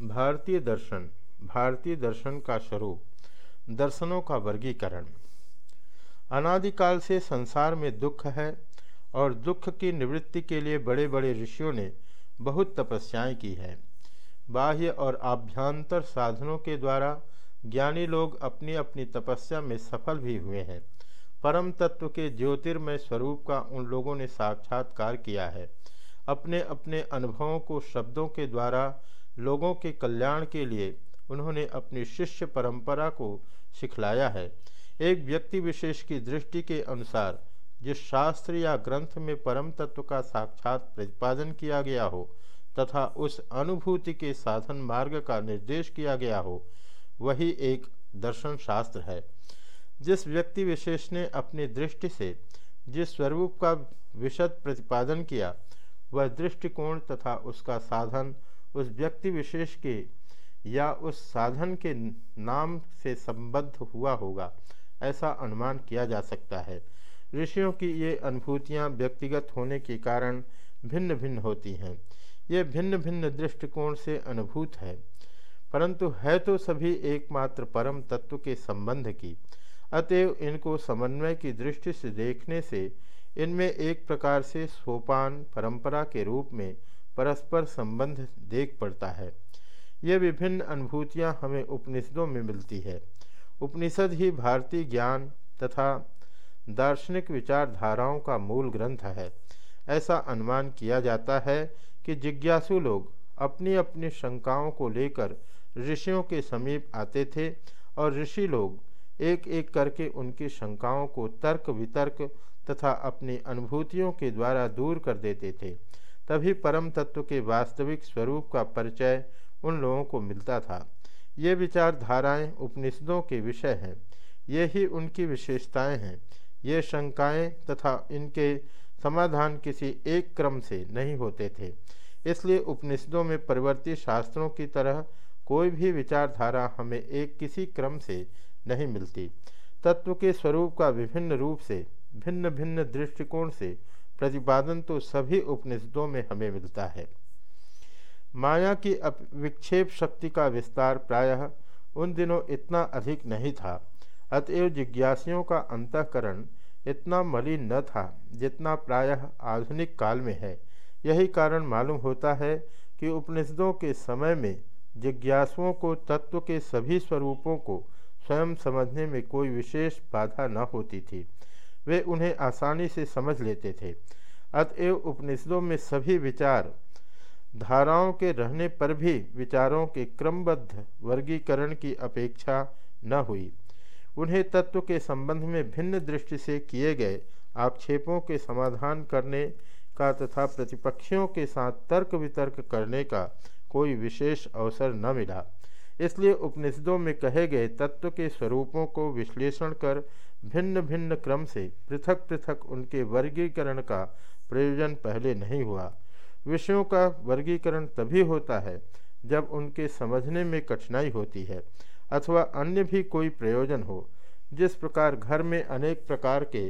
भारतीय दर्शन भारतीय दर्शन का स्वरूप, दर्शनों का वर्गीकरण। अनादिकाल से संसार में दुख है और दुख की निवृत्ति के लिए बड़े बड़े ऋषियों ने बहुत तपस्याएँ की है। बाह्य और आभ्यंतर साधनों के द्वारा ज्ञानी लोग अपनी अपनी तपस्या में सफल भी हुए हैं। परम तत्व के ज्योतिर्मय स्वरूप का उन लोगों ने साक्षात्कार किया है। अपने अपने अनुभवों को शब्दों के द्वारा लोगों के कल्याण के लिए उन्होंने अपनी शिष्य परंपरा को सिखलाया है। एक व्यक्ति विशेष की दृष्टि के अनुसार, जिस शास्त्र या ग्रंथ में परम तत्व का साक्षात प्रतिपादन किया गया हो तथा उस अनुभूति के साधन मार्ग का निर्देश किया गया हो, वही एक दर्शन शास्त्र है। जिस व्यक्ति विशेष ने अपनी दृष्टि से जिस स्वरूप का विशद प्रतिपादन किया, वह दृष्टिकोण तथा उसका साधन उस व्यक्ति विशेष के या उस साधन के नाम से संबद्ध हुआ होगा, ऐसा अनुमान किया जा सकता है। ऋषियों की ये अनुभूतियाँ व्यक्तिगत होने के कारण भिन्न भिन्न होती हैं। ये भिन्न भिन्न दृष्टिकोण से अनुभूत है। परंतु है तो सभी एकमात्र परम तत्व के संबंध की। अतएव इनको समन्वय की दृष्टि से देखने से इनमें एक प्रकार से सोपान परंपरा के रूप में परस्पर संबंध देख पड़ता है। ये विभिन्न अनुभूतियाँ हमें उपनिषदों में मिलती है। उपनिषद ही भारतीय ज्ञान तथा दार्शनिक विचारधाराओं का मूल ग्रंथ है। ऐसा अनुमान किया जाता है कि जिज्ञासु लोग अपनी अपनी शंकाओं को लेकर ऋषियों के समीप आते थे और ऋषि लोग एक एक करके उनकी शंकाओं को तर्क वितर्क तथा अपनी अनुभूतियों के द्वारा दूर कर देते थे। तभी परम तत्व के वास्तविक स्वरूप का परिचय उन लोगों को मिलता था। ये विचारधाराएँ उपनिषदों के विषय हैं। ये ही उनकी विशेषताएँ हैं। ये शंकाएँ तथा इनके समाधान किसी एक क्रम से नहीं होते थे। इसलिए उपनिषदों में परिवर्तित शास्त्रों की तरह कोई भी विचारधारा हमें एक किसी क्रम से नहीं मिलती। तत्व के स्वरूप का विभिन्न रूप से भिन्न भिन्न दृष्टिकोण से प्रतिपादन तो सभी उपनिषदों में हमें मिलता है। माया की विक्षेप शक्ति का विस्तार प्रायः उन दिनों इतना अधिक नहीं था। अतएव जिज्ञासियों का अंतकरण इतना मलिन न था जितना प्रायः आधुनिक काल में है। यही कारण मालूम होता है कि उपनिषदों के समय में जिज्ञासुओं को तत्व के सभी स्वरूपों को स्वयं समझने में कोई विशेष बाधा न होती थी। वे उन्हें आसानी से समझ लेते थे। अतएव उपनिषदों में सभी विचार धाराओं के रहने पर भी विचारों के क्रमबद्ध वर्गीकरण की अपेक्षा न हुई। उन्हें तत्व के संबंध में भिन्न दृष्टि से किए गए आक्षेपों के समाधान करने का तथा प्रतिपक्षियों के साथ तर्क वितर्क करने का कोई विशेष अवसर न मिला। इसलिए उपनिषदों में कहे गए तत्व के स्वरूपों को विश्लेषण कर भिन्न भिन्न क्रम से पृथक पृथक उनके वर्गीकरण का प्रयोजन पहले नहीं हुआ। विषयों का वर्गीकरण तभी होता है जब उनके समझने में कठिनाई होती है अथवा अन्य भी कोई प्रयोजन हो। जिस प्रकार घर में अनेक प्रकार के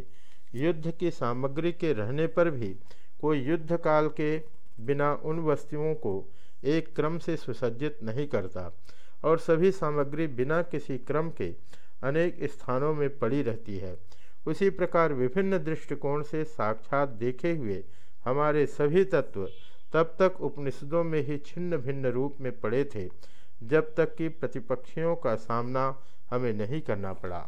युद्ध की सामग्री के रहने पर भी कोई युद्ध काल के बिना उन वस्तुओं को एक क्रम से सुसज्जित नहीं करता और सभी सामग्री बिना किसी क्रम के अनेक स्थानों में पड़ी रहती है। उसी प्रकार विभिन्न दृष्टिकोण से साक्षात देखे हुए हमारे सभी तत्व तब तक उपनिषदों में ही छिन्न भिन्न रूप में पड़े थे, जब तक कि प्रतिपक्षियों का सामना हमें नहीं करना पड़ा।